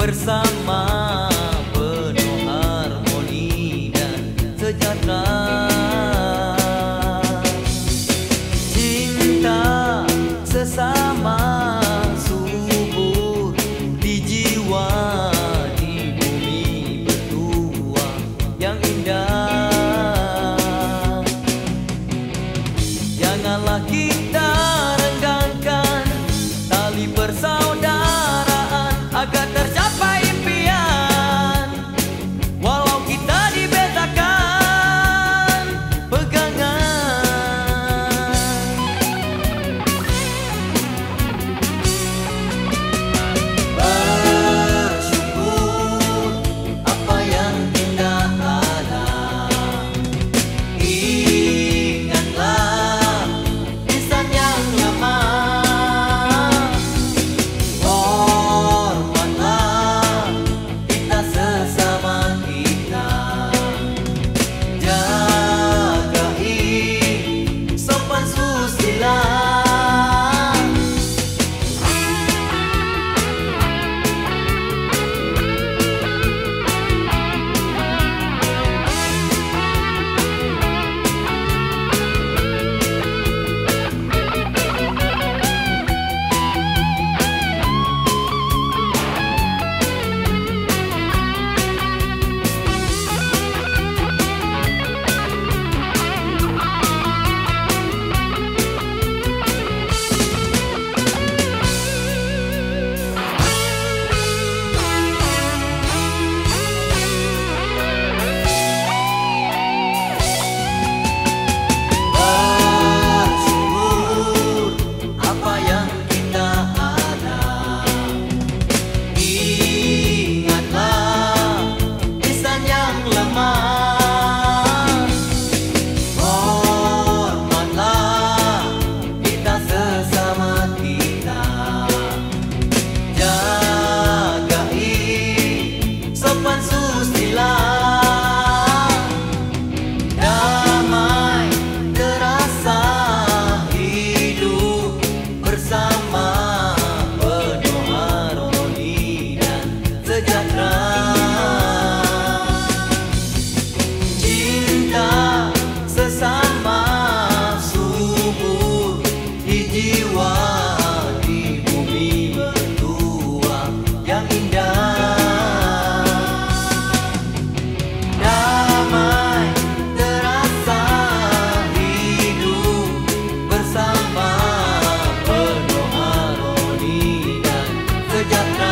bersama penuh harmoni dan sejahtera. Cinta sesama subur di jiwa di bumi bertua yang indah. Janganlah kita not.